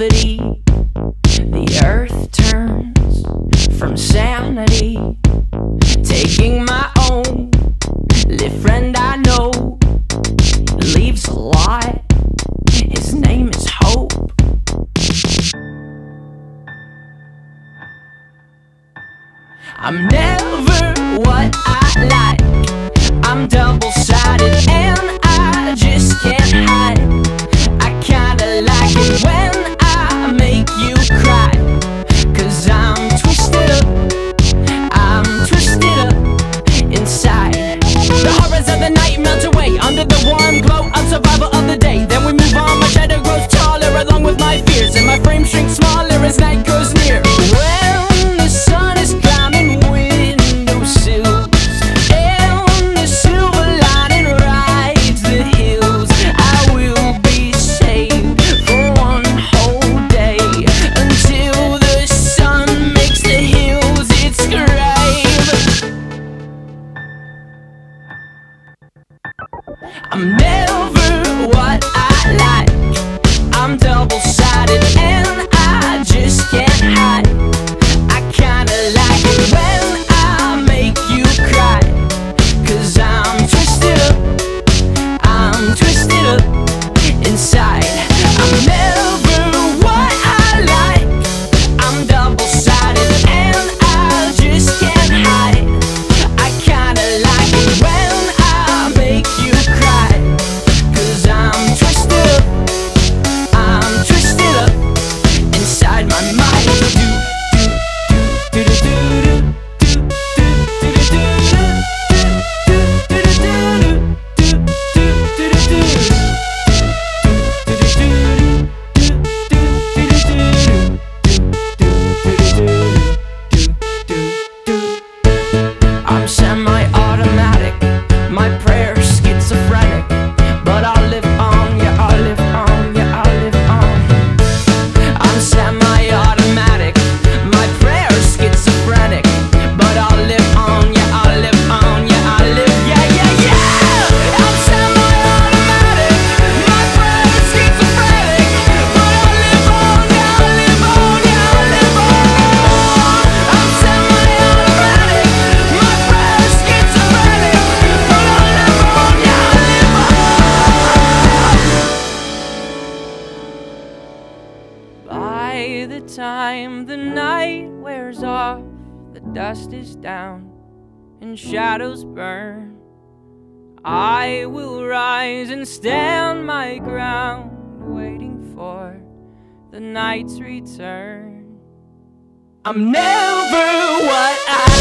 gravity. The earth turns from sanity. Taking my own, live friend I know, leaves a lot. His name is Hope. I'm never what I like. I'm double. I'm never what time the night wears off, the dust is down and shadows burn. I will rise and stand my ground, waiting for the night's return. I'm never what I